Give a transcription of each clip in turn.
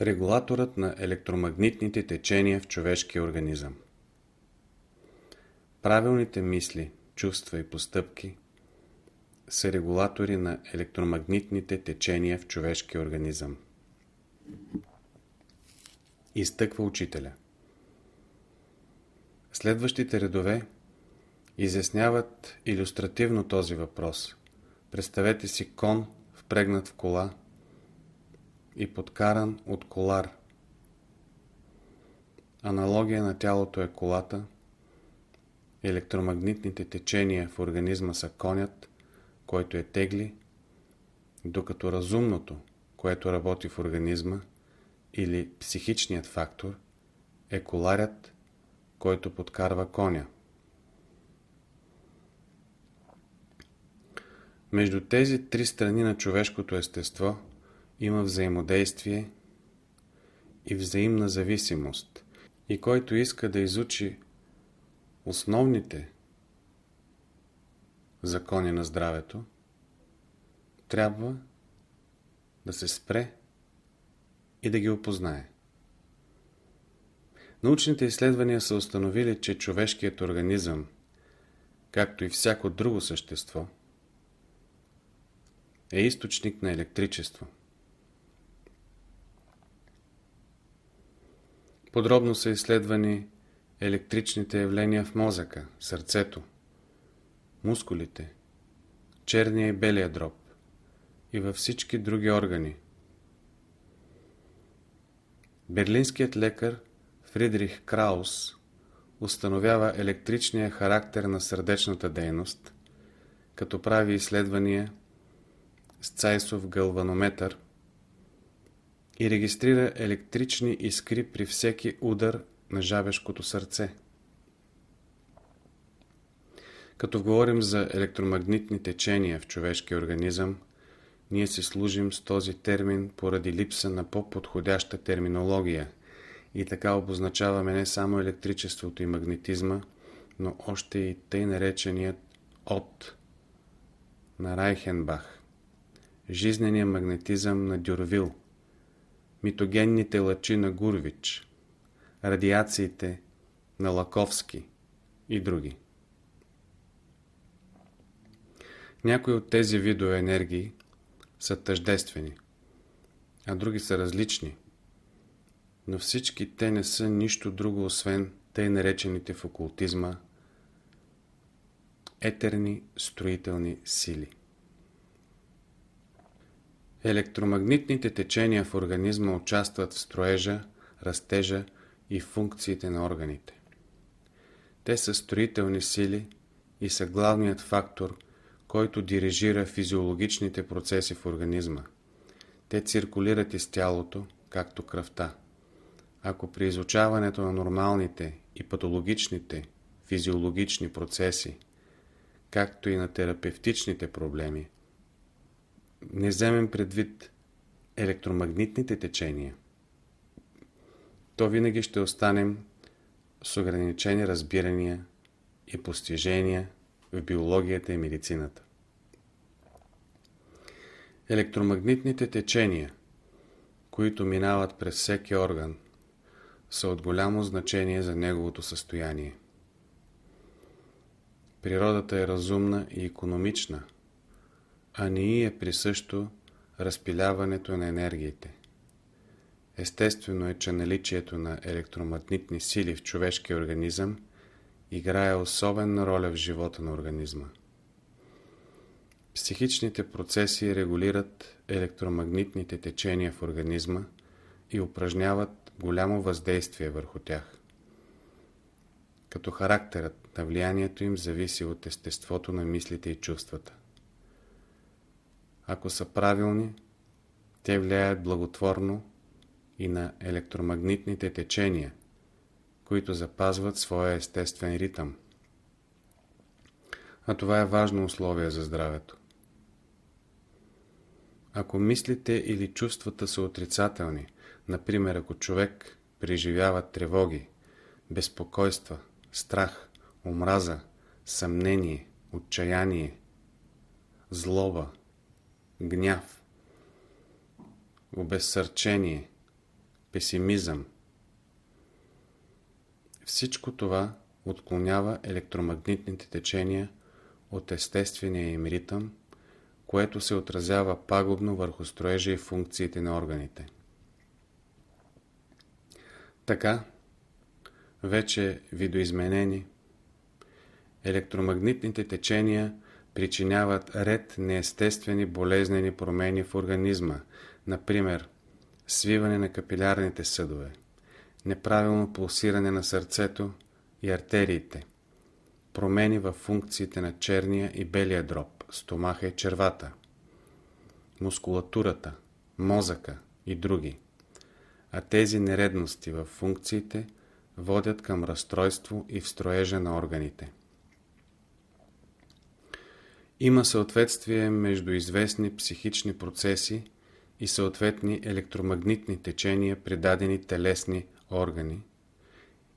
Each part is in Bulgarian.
Регулаторът на електромагнитните течения в човешкия организъм Правилните мисли, чувства и постъпки са регулатори на електромагнитните течения в човешкия организъм. Изтъква учителя. Следващите редове изясняват иллюстративно този въпрос. Представете си кон, впрегнат в кола и подкаран от колар. Аналогия на тялото е колата. Електромагнитните течения в организма са конят, който е тегли, докато разумното, което работи в организма, или психичният фактор, е коларят, който подкарва коня. Между тези три страни на човешкото естество има взаимодействие и взаимна зависимост. И който иска да изучи основните закони на здравето, трябва да се спре и да ги опознае. Научните изследвания са установили, че човешкият организъм, както и всяко друго същество, е източник на електричество. Подробно са изследвани електричните явления в мозъка, сърцето, мускулите, черния и белия дроб и във всички други органи. Берлинският лекар Фридрих Краус установява електричния характер на сърдечната дейност, като прави изследвания с Цайсов гълванометър и регистрира електрични искри при всеки удар на жабешкото сърце. Като говорим за електромагнитни течения в човешкия организъм, ние се служим с този термин поради липса на по-подходяща терминология. И така обозначаваме не само електричеството и магнетизма, но още и тъй нареченият от на Райхенбах, жизнения магнетизъм на Дюрвил, митогенните лъчи на Гурвич, радиациите на Лаковски и други. Някои от тези видове енергии са тъждествени, а други са различни, но всички те не са нищо друго, освен тъй наречените в окултизма етерни строителни сили. Електромагнитните течения в организма участват в строежа, растежа и функциите на органите. Те са строителни сили и са главният фактор, който дирижира физиологичните процеси в организма. Те циркулират из тялото, както кръвта. Ако при изучаването на нормалните и патологичните физиологични процеси, както и на терапевтичните проблеми, не вземем предвид електромагнитните течения, то винаги ще останем с ограничени разбирания и постижения в биологията и медицината. Електромагнитните течения, които минават през всеки орган, са от голямо значение за неговото състояние. Природата е разумна и економична, а не е присъщо разпиляването на енергиите. Естествено е, че наличието на електромагнитни сили в човешкия организъм играе особена роля в живота на организма. Психичните процеси регулират електромагнитните течения в организма и упражняват голямо въздействие върху тях. Като характерът на влиянието им зависи от естеството на мислите и чувствата. Ако са правилни, те влияят благотворно и на електромагнитните течения, които запазват своя естествен ритъм. А това е важно условие за здравето. Ако мислите или чувствата са отрицателни, например ако човек преживява тревоги, безпокойства, страх, омраза, съмнение, отчаяние, злоба, гняв, обезсърчение, песимизъм. Всичко това отклонява електромагнитните течения от естествения им ритъм, което се отразява пагубно върху строежа и функциите на органите. Така, вече видоизменени, електромагнитните течения причиняват ред неестествени болезнени промени в организма, например, свиване на капилярните съдове, неправилно пулсиране на сърцето и артериите, промени в функциите на черния и белия дроб, стомаха и червата, мускулатурата, мозъка и други. А тези нередности в функциите водят към разстройство и в строежа на органите. Има съответствие между известни психични процеси и съответни електромагнитни течения при дадени телесни органи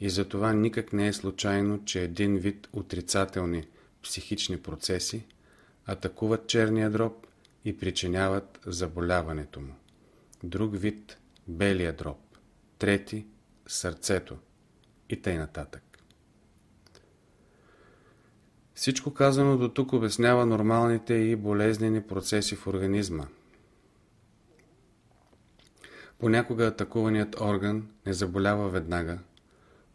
и затова никак не е случайно, че един вид отрицателни психични процеси атакуват черния дроб и причиняват заболяването му. Друг вид – белия дроб, трети – сърцето и нататък. Всичко казано до тук обяснява нормалните и болезнени процеси в организма. Понякога атакуваният орган не заболява веднага,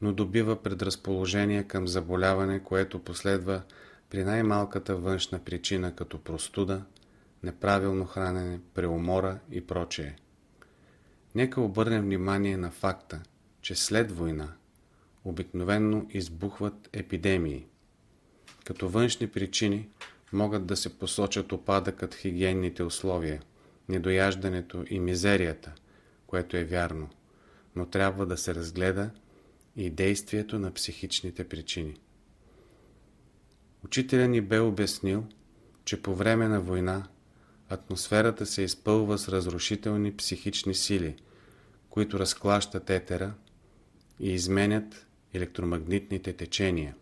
но добива предразположение към заболяване, което последва при най-малката външна причина, като простуда, неправилно хранене, преумора и прочее. Нека обърнем внимание на факта, че след война обикновенно избухват епидемии. Като външни причини могат да се посочат опадъкът хигиенните условия, недояждането и мизерията, което е вярно, но трябва да се разгледа и действието на психичните причини. Учителя ни бе обяснил, че по време на война атмосферата се изпълва с разрушителни психични сили, които разклащат етера и изменят електромагнитните течения.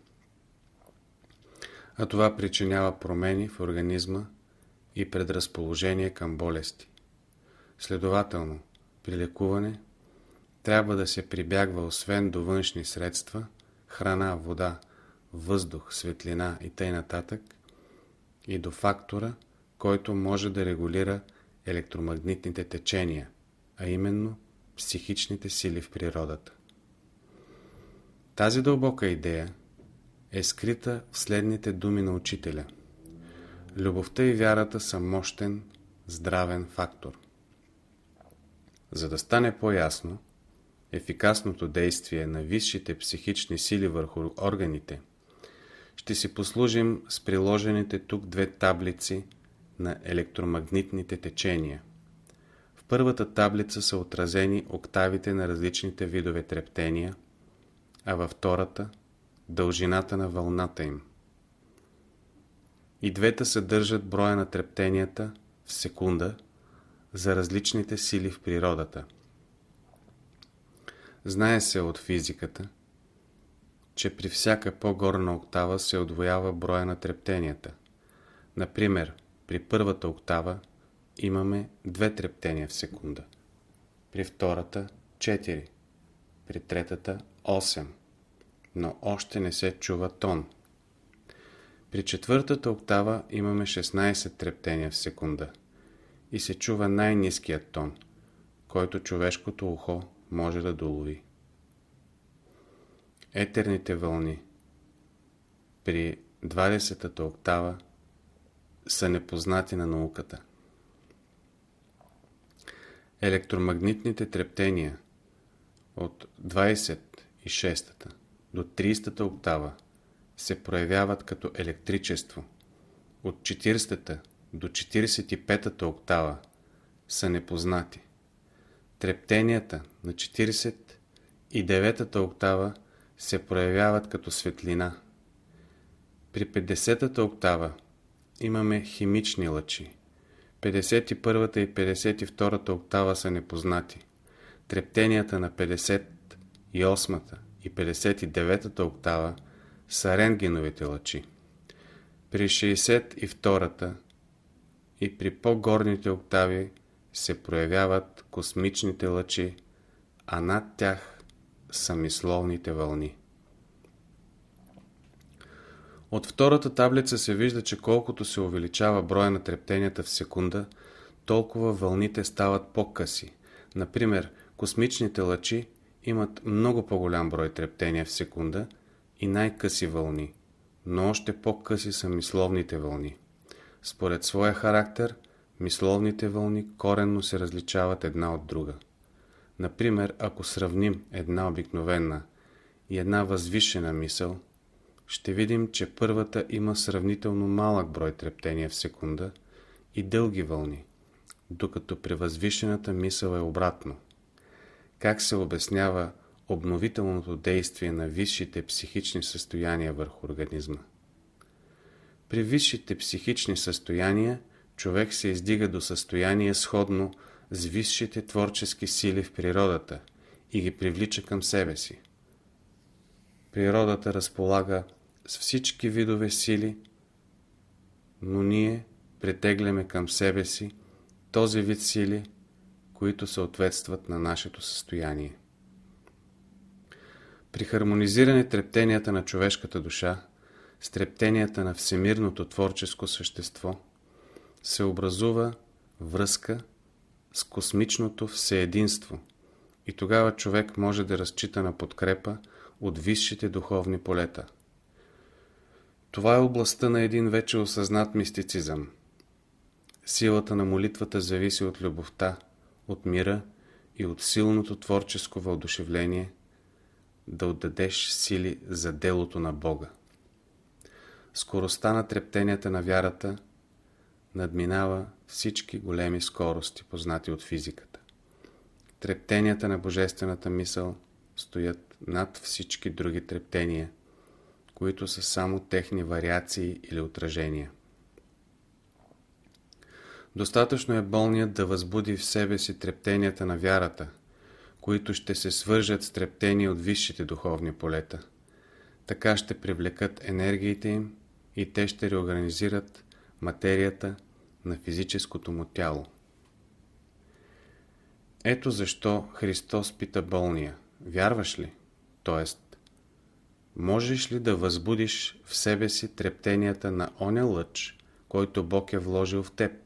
А това причинява промени в организма и предразположение към болести. Следователно, при лекуване трябва да се прибягва освен до външни средства, храна, вода, въздух, светлина и т.н. и до фактора, който може да регулира електромагнитните течения, а именно психичните сили в природата. Тази дълбока идея е скрита в следните думи на учителя. Любовта и вярата са мощен, здравен фактор. За да стане по-ясно, ефикасното действие на висшите психични сили върху органите, ще си послужим с приложените тук две таблици на електромагнитните течения. В първата таблица са отразени октавите на различните видове трептения, а във втората – дължината на вълната им. И двете съдържат броя на трептенията в секунда за различните сили в природата – Знае се от физиката, че при всяка по-горна октава се отвоява броя на трептенията. Например, при първата октава имаме две трептения в секунда, при втората 4, при третата 8, но още не се чува тон. При четвъртата октава имаме 16 трептения в секунда и се чува най-низкият тон, който човешкото ухо може да долови. Етерните вълни при 20-та октава са непознати на науката. Електромагнитните трептения от 26-та до 30-та октава се проявяват като електричество. От 40-та до 45-та октава са непознати. Трептенията на 49-та октава се проявяват като светлина. При 50-та октава имаме химични лъчи. 51-та и 52-та октава са непознати. Трептенията на 58-та и 59-та октава са рентгеновите лъчи. При 62-та и при по-горните октави се проявяват космичните лъчи, а над тях са мисловните вълни. От втората таблица се вижда, че колкото се увеличава броя на трептенията в секунда, толкова вълните стават по-къси. Например, космичните лъчи имат много по-голям брой трептения в секунда и най-къси вълни, но още по-къси са мисловните вълни. Според своя характер, мисловните вълни коренно се различават една от друга. Например, ако сравним една обикновена и една възвишена мисъл, ще видим, че първата има сравнително малък брой трептения в секунда и дълги вълни, докато при възвишената мисъл е обратно. Как се обяснява обновителното действие на висшите психични състояния върху организма? При висшите психични състояния човек се издига до състояние сходно с висшите творчески сили в природата и ги привлича към себе си. Природата разполага с всички видове сили, но ние притегляме към себе си този вид сили, които съответстват на нашето състояние. При хармонизиране трептенията на човешката душа с трептенията на всемирното творческо същество се образува връзка с космичното всеединство и тогава човек може да разчита на подкрепа от висшите духовни полета. Това е областта на един вече осъзнат мистицизъм. Силата на молитвата зависи от любовта, от мира и от силното творческо въодушевление да отдадеш сили за делото на Бога. Скоростта на трептенията на вярата надминава всички големи скорости, познати от физиката. Трептенията на божествената мисъл стоят над всички други трептения, които са само техни вариации или отражения. Достатъчно е болният да възбуди в себе си трептенията на вярата, които ще се свържат с трептения от висшите духовни полета. Така ще привлекат енергиите им и те ще реорганизират материята на физическото му тяло. Ето защо Христос пита болния. Вярваш ли? Тоест, можеш ли да възбудиш в себе си трептенията на оня лъч, който Бог е вложил в теб?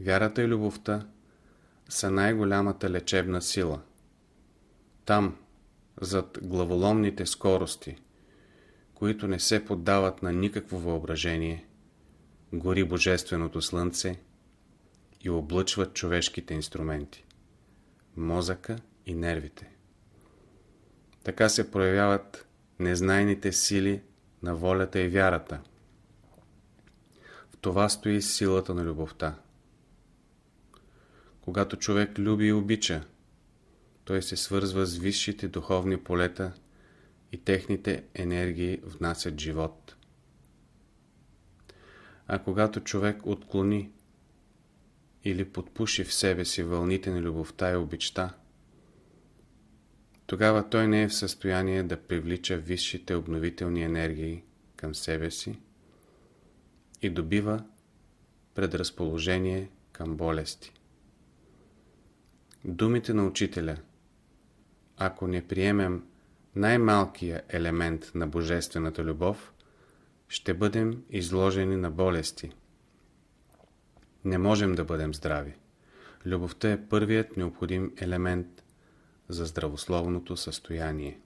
Вярата и любовта са най-голямата лечебна сила. Там, зад главоломните скорости, които не се поддават на никакво въображение, гори Божественото Слънце и облъчват човешките инструменти, мозъка и нервите. Така се проявяват незнайните сили на волята и вярата. В това стои силата на любовта. Когато човек люби и обича, той се свързва с висшите духовни полета и техните енергии внасят живот. А когато човек отклони или подпуши в себе си вълните на любовта и обичта, тогава той не е в състояние да привлича висшите обновителни енергии към себе си и добива предразположение към болести. Думите на учителя Ако не приемем най-малкия елемент на божествената любов, ще бъдем изложени на болести. Не можем да бъдем здрави. Любовта е първият необходим елемент за здравословното състояние.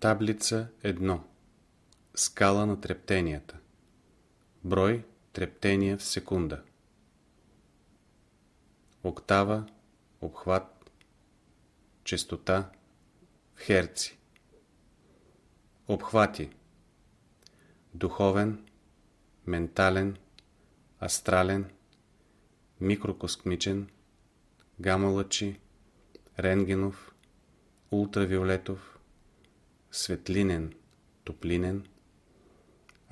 Таблица 1. Скала на трептенията. Брой трептения в секунда. Октава, обхват, частота в херци. Обхвати. Духовен, ментален, астрален, микрокосмичен, гамалъчи, рентгенов, ултравиолетов, светлинен, топлинен,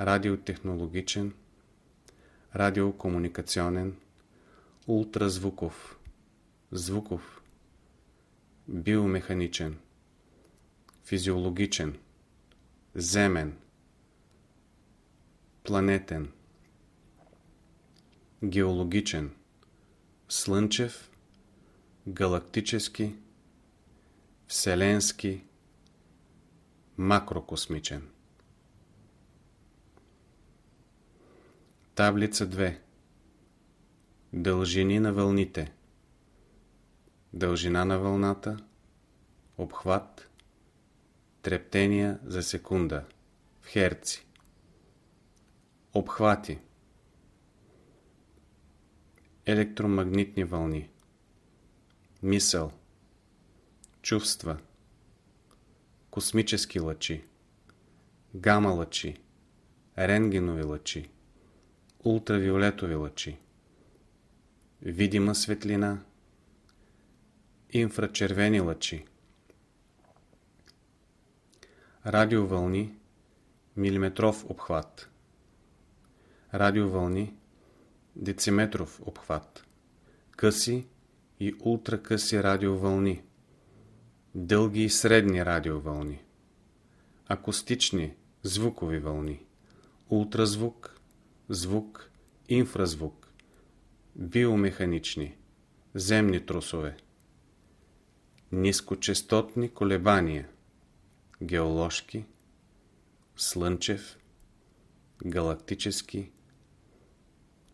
радиотехнологичен, радиокомуникационен, ултразвуков, звуков, биомеханичен, физиологичен, земен, планетен, геологичен, слънчев, галактически, вселенски, макрокосмичен. Таблица 2 Дължини на вълните. Дължина на вълната Обхват Трептения за секунда в херци. Обхвати. Електромагнитни вълни. Мисъл. Чувства. Космически лъчи. Гама лъчи. Ренгенови лъчи. Ултравиолетови лъчи, видима светлина, инфрачервени лъчи, радиовълни, милиметров обхват, радиовълни, дециметров обхват, къси и ултракъси радиовълни, дълги и средни радиовълни, акустични звукови вълни, ултразвук, звук, инфразвук, биомеханични, земни трусове, нискочастотни колебания, геоложки, слънчев, галактически,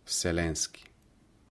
вселенски.